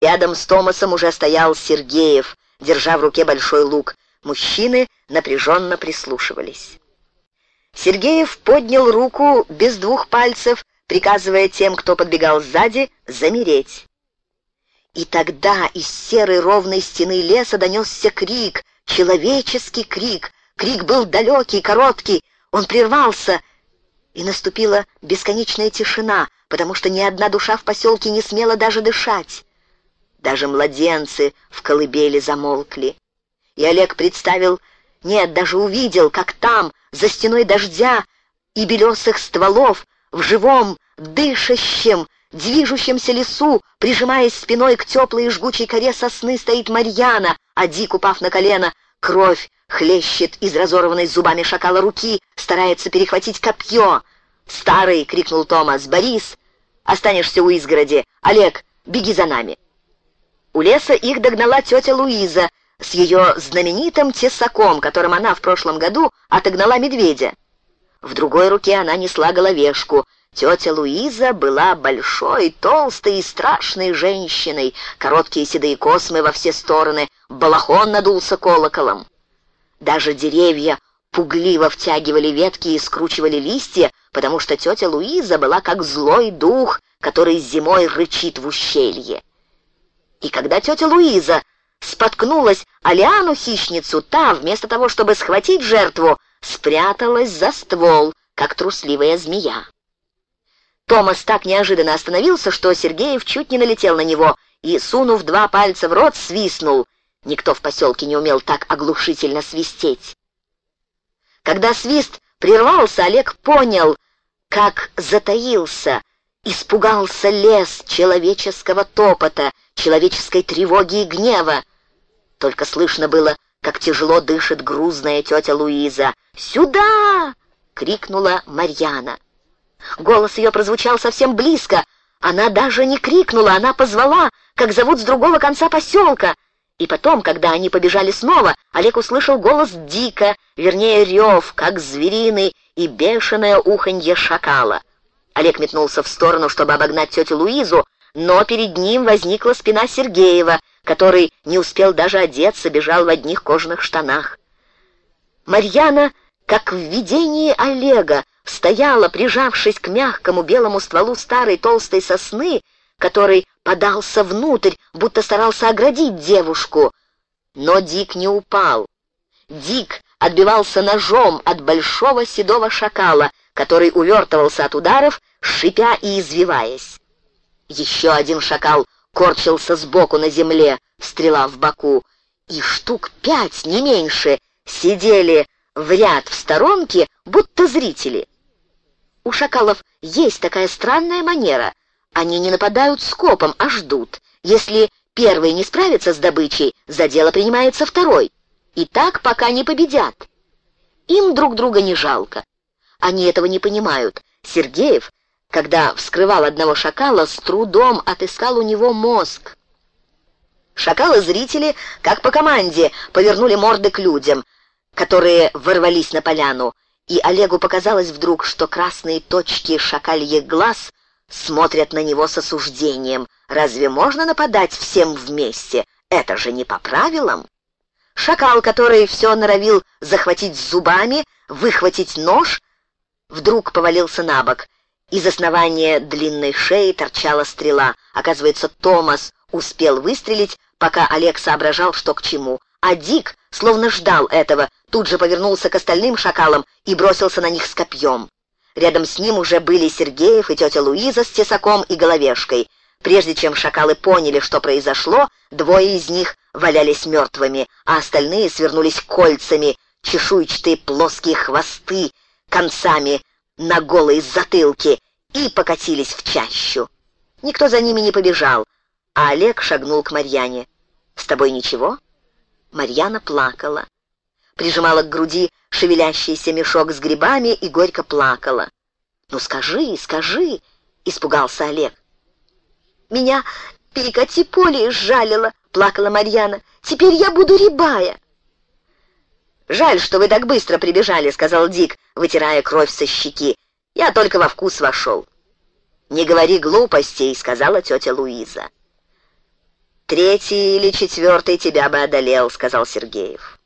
Рядом с Томасом уже стоял Сергеев, держа в руке большой лук. Мужчины напряженно прислушивались. Сергеев поднял руку без двух пальцев, приказывая тем, кто подбегал сзади, замереть. И тогда из серой ровной стены леса донесся крик, человеческий крик. Крик был далекий, короткий, он прервался, и наступила бесконечная тишина, потому что ни одна душа в поселке не смела даже дышать. Даже младенцы в колыбели замолкли. И Олег представил, нет, даже увидел, как там, за стеной дождя и белесых стволов, в живом, дышащем, движущемся лесу, прижимаясь спиной к теплой и жгучей коре сосны, стоит Марьяна, а Дик, упав на колено, кровь хлещет из разорванной зубами шакала руки, старается перехватить копье. «Старый!» — крикнул Томас. «Борис! Останешься у изгороди! Олег, беги за нами!» У леса их догнала тетя Луиза с ее знаменитым тесаком, которым она в прошлом году отогнала медведя. В другой руке она несла головешку — Тетя Луиза была большой, толстой и страшной женщиной, короткие седые космы во все стороны, балахон надулся колоколом. Даже деревья пугливо втягивали ветки и скручивали листья, потому что тетя Луиза была как злой дух, который зимой рычит в ущелье. И когда тетя Луиза споткнулась о лиану-хищницу, та, вместо того, чтобы схватить жертву, спряталась за ствол, как трусливая змея. Томас так неожиданно остановился, что Сергеев чуть не налетел на него и, сунув два пальца в рот, свистнул. Никто в поселке не умел так оглушительно свистеть. Когда свист прервался, Олег понял, как затаился, испугался лес человеческого топота, человеческой тревоги и гнева. Только слышно было, как тяжело дышит грузная тетя Луиза. «Сюда!» — крикнула Марьяна. Голос ее прозвучал совсем близко. Она даже не крикнула, она позвала, как зовут с другого конца поселка. И потом, когда они побежали снова, Олег услышал голос Дика, вернее рев, как звериный и бешеное уханье шакала. Олег метнулся в сторону, чтобы обогнать тетю Луизу, но перед ним возникла спина Сергеева, который не успел даже одеться, бежал в одних кожаных штанах. Марьяна, как в видении Олега, стояла, прижавшись к мягкому белому стволу старой толстой сосны, который подался внутрь, будто старался оградить девушку. Но Дик не упал. Дик отбивался ножом от большого седого шакала, который увертывался от ударов, шипя и извиваясь. Еще один шакал корчился сбоку на земле, стрела в боку, и штук пять, не меньше, сидели в ряд в сторонке, будто зрители. У шакалов есть такая странная манера. Они не нападают скопом, а ждут. Если первый не справится с добычей, за дело принимается второй. И так, пока не победят. Им друг друга не жалко. Они этого не понимают. Сергеев, когда вскрывал одного шакала, с трудом отыскал у него мозг. Шакалы-зрители, как по команде, повернули морды к людям, которые ворвались на поляну и Олегу показалось вдруг, что красные точки шакальих глаз смотрят на него с осуждением. Разве можно нападать всем вместе? Это же не по правилам. Шакал, который все норовил захватить зубами, выхватить нож, вдруг повалился на бок. Из основания длинной шеи торчала стрела. Оказывается, Томас успел выстрелить, пока Олег соображал, что к чему. А Дик, словно ждал этого, тут же повернулся к остальным шакалам и бросился на них с копьем. Рядом с ним уже были Сергеев и тетя Луиза с тесаком и головешкой. Прежде чем шакалы поняли, что произошло, двое из них валялись мертвыми, а остальные свернулись кольцами, чешуйчатые плоские хвосты концами на голые затылки и покатились в чащу. Никто за ними не побежал, а Олег шагнул к Марьяне. «С тобой ничего?» Марьяна плакала. Прижимала к груди шевелящийся мешок с грибами и горько плакала. «Ну скажи, скажи!» — испугался Олег. «Меня перекати поле изжалило!» — плакала Марьяна. «Теперь я буду рябая!» «Жаль, что вы так быстро прибежали», — сказал Дик, вытирая кровь со щеки. «Я только во вкус вошел». «Не говори глупостей», — сказала тетя Луиза. «Третий или четвертый тебя бы одолел», — сказал Сергеев.